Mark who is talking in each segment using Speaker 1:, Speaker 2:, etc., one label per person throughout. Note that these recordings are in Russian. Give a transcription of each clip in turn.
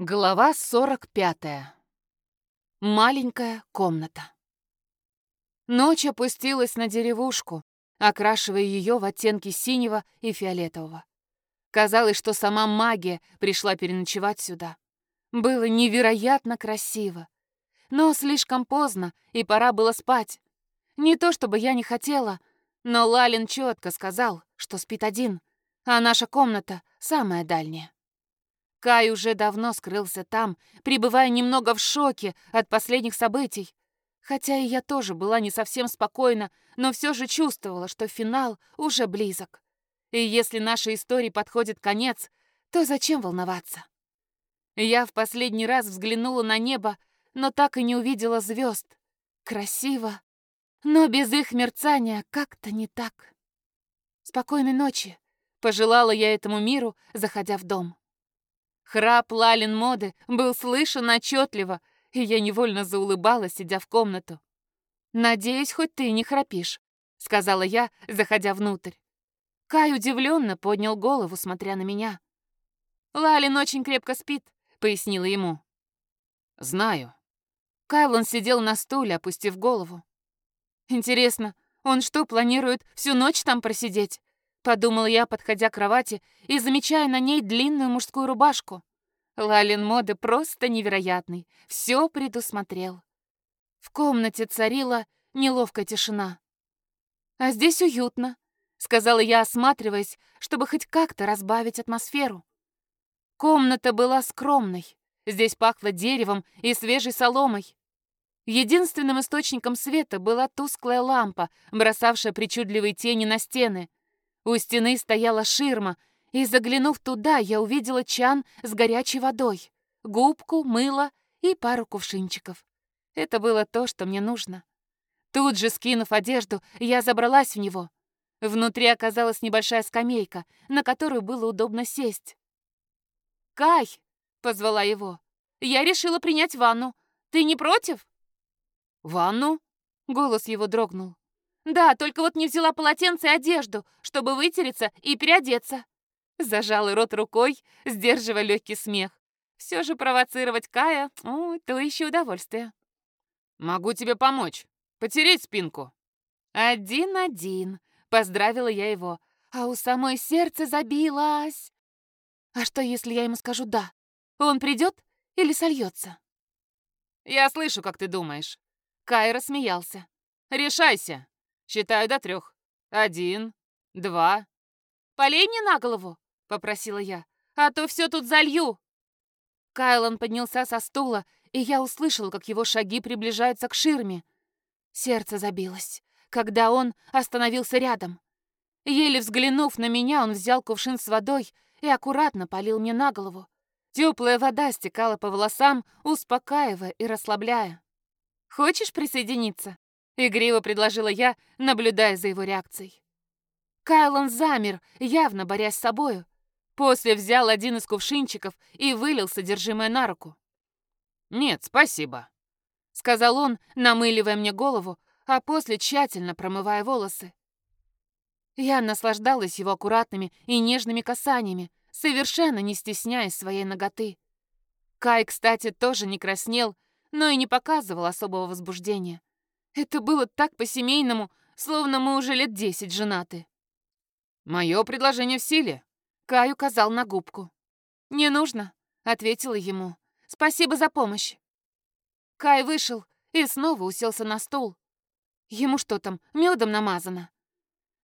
Speaker 1: Глава 45. Маленькая комната. Ночь опустилась на деревушку, окрашивая ее в оттенки синего и фиолетового. Казалось, что сама магия пришла переночевать сюда. Было невероятно красиво. Но слишком поздно, и пора было спать. Не то чтобы я не хотела, но Лалин четко сказал, что спит один, а наша комната самая дальняя. Кай уже давно скрылся там, пребывая немного в шоке от последних событий. Хотя и я тоже была не совсем спокойна, но все же чувствовала, что финал уже близок. И если нашей истории подходит конец, то зачем волноваться? Я в последний раз взглянула на небо, но так и не увидела звезд. Красиво, но без их мерцания как-то не так. Спокойной ночи, пожелала я этому миру, заходя в дом. Храп Лалин моды был слышен отчетливо, и я невольно заулыбалась, сидя в комнату. «Надеюсь, хоть ты не храпишь», — сказала я, заходя внутрь. Кай удивленно поднял голову, смотря на меня. «Лалин очень крепко спит», — пояснила ему. «Знаю». Кайлон сидел на стуле, опустив голову. «Интересно, он что, планирует всю ночь там просидеть?» Подумала я, подходя к кровати и замечая на ней длинную мужскую рубашку. Лалин моды просто невероятный. Все предусмотрел. В комнате царила неловкая тишина. «А здесь уютно», — сказала я, осматриваясь, чтобы хоть как-то разбавить атмосферу. Комната была скромной. Здесь пахло деревом и свежей соломой. Единственным источником света была тусклая лампа, бросавшая причудливые тени на стены — у стены стояла ширма, и, заглянув туда, я увидела чан с горячей водой, губку, мыло и пару кувшинчиков. Это было то, что мне нужно. Тут же, скинув одежду, я забралась в него. Внутри оказалась небольшая скамейка, на которую было удобно сесть. «Кай!» — позвала его. «Я решила принять ванну. Ты не против?» «Ванну?» — голос его дрогнул. «Да, только вот не взяла полотенце и одежду, чтобы вытереться и переодеться». Зажала рот рукой, сдерживая легкий смех. Все же провоцировать Кая — о, то еще удовольствие. «Могу тебе помочь. Потереть спинку». «Один-один», — поздравила я его, а у самой сердце забилось. «А что, если я ему скажу «да»? Он придет или сольется?» «Я слышу, как ты думаешь». Кай рассмеялся. «Решайся. Считаю до трех. Один, два. «Полей мне на голову!» — попросила я. «А то все тут залью!» Кайлан поднялся со стула, и я услышала, как его шаги приближаются к ширме. Сердце забилось, когда он остановился рядом. Еле взглянув на меня, он взял кувшин с водой и аккуратно полил мне на голову. Теплая вода стекала по волосам, успокаивая и расслабляя. «Хочешь присоединиться?» Игриво предложила я, наблюдая за его реакцией. Кайлон замер, явно борясь с собою. После взял один из кувшинчиков и вылил содержимое на руку. «Нет, спасибо», — сказал он, намыливая мне голову, а после тщательно промывая волосы. Я наслаждалась его аккуратными и нежными касаниями, совершенно не стесняясь своей ноготы. Кай, кстати, тоже не краснел, но и не показывал особого возбуждения. Это было так по-семейному, словно мы уже лет десять женаты. «Мое предложение в силе», — Кай указал на губку. «Не нужно», — ответила ему. «Спасибо за помощь». Кай вышел и снова уселся на стул. Ему что там, медом намазано?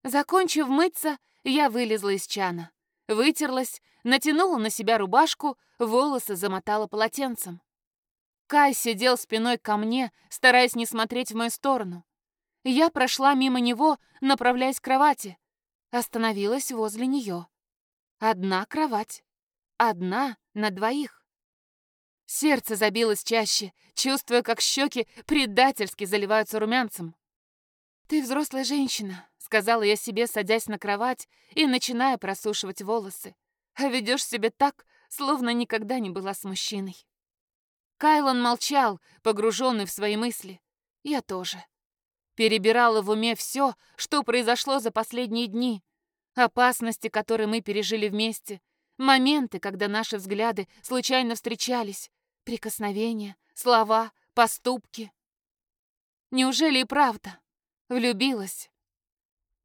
Speaker 1: Закончив мыться, я вылезла из чана. Вытерлась, натянула на себя рубашку, волосы замотала полотенцем. Кай сидел спиной ко мне, стараясь не смотреть в мою сторону. Я прошла мимо него, направляясь к кровати. Остановилась возле нее. Одна кровать. Одна на двоих. Сердце забилось чаще, чувствуя, как щеки предательски заливаются румянцем. «Ты взрослая женщина», — сказала я себе, садясь на кровать и начиная просушивать волосы. «А ведешь себя так, словно никогда не была с мужчиной». Кайлан молчал, погруженный в свои мысли. Я тоже. Перебирала в уме все, что произошло за последние дни. Опасности, которые мы пережили вместе. Моменты, когда наши взгляды случайно встречались. Прикосновения, слова, поступки. Неужели и правда? Влюбилась.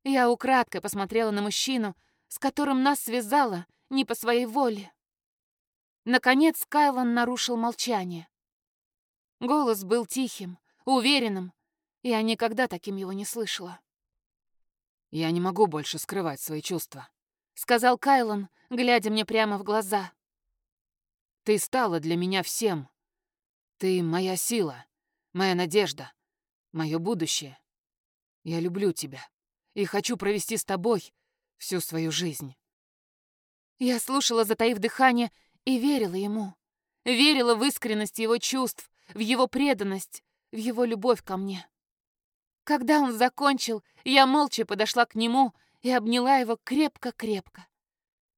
Speaker 1: Я украдкой посмотрела на мужчину, с которым нас связало не по своей воле. Наконец Кайлан нарушил молчание. Голос был тихим, уверенным. Я никогда таким его не слышала.
Speaker 2: «Я не могу больше скрывать свои чувства», —
Speaker 1: сказал Кайлан, глядя мне прямо в глаза.
Speaker 2: «Ты стала для меня всем. Ты моя сила, моя надежда, мое будущее. Я люблю тебя и хочу провести с тобой всю свою жизнь».
Speaker 1: Я слушала, затаив дыхание, и верила ему. Верила в искренность его чувств, в его преданность, в его любовь ко мне. Когда он закончил, я молча подошла к нему и обняла его крепко-крепко.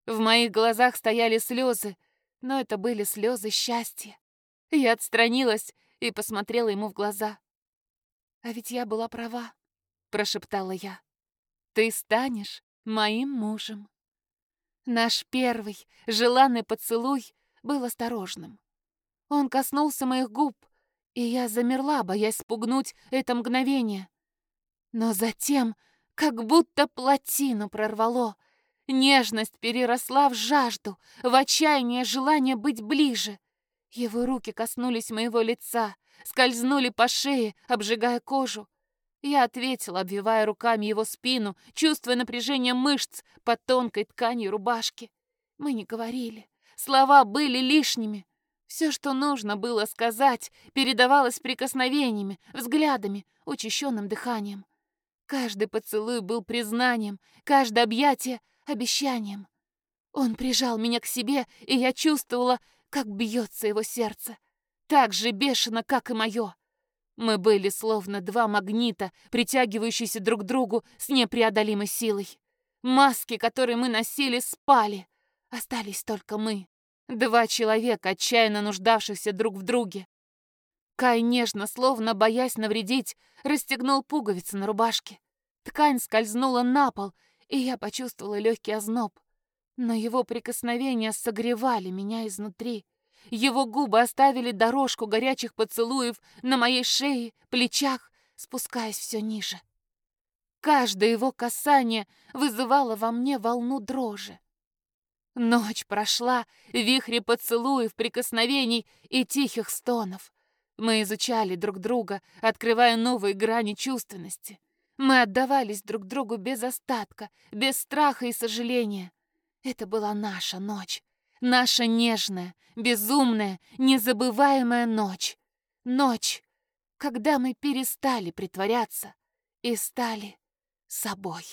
Speaker 1: В моих глазах стояли слезы, но это были слезы счастья. Я отстранилась и посмотрела ему в глаза. «А ведь я была права», — прошептала я. «Ты станешь моим мужем». Наш первый, желанный поцелуй был осторожным. Он коснулся моих губ, и я замерла, боясь спугнуть это мгновение. Но затем, как будто плотину прорвало, нежность переросла в жажду, в отчаяние желание быть ближе. Его руки коснулись моего лица, скользнули по шее, обжигая кожу. Я ответила, обвивая руками его спину, чувствуя напряжение мышц под тонкой тканью рубашки. Мы не говорили. Слова были лишними. Все, что нужно было сказать, передавалось прикосновениями, взглядами, учащенным дыханием. Каждый поцелуй был признанием, каждое объятие — обещанием. Он прижал меня к себе, и я чувствовала, как бьется его сердце. Так же бешено, как и мое. Мы были словно два магнита, притягивающиеся друг к другу с непреодолимой силой. Маски, которые мы носили, спали. Остались только мы. Два человека, отчаянно нуждавшихся друг в друге. Кай нежно, словно боясь навредить, расстегнул пуговицы на рубашке. Ткань скользнула на пол, и я почувствовала легкий озноб. Но его прикосновения согревали меня изнутри. Его губы оставили дорожку горячих поцелуев на моей шее, плечах, спускаясь все ниже. Каждое его касание вызывало во мне волну дрожи. Ночь прошла, вихри поцелуев, прикосновений и тихих стонов. Мы изучали друг друга, открывая новые грани чувственности. Мы отдавались друг другу без остатка, без страха и сожаления. Это была наша ночь. Наша нежная, безумная, незабываемая ночь. Ночь, когда мы перестали притворяться и стали собой.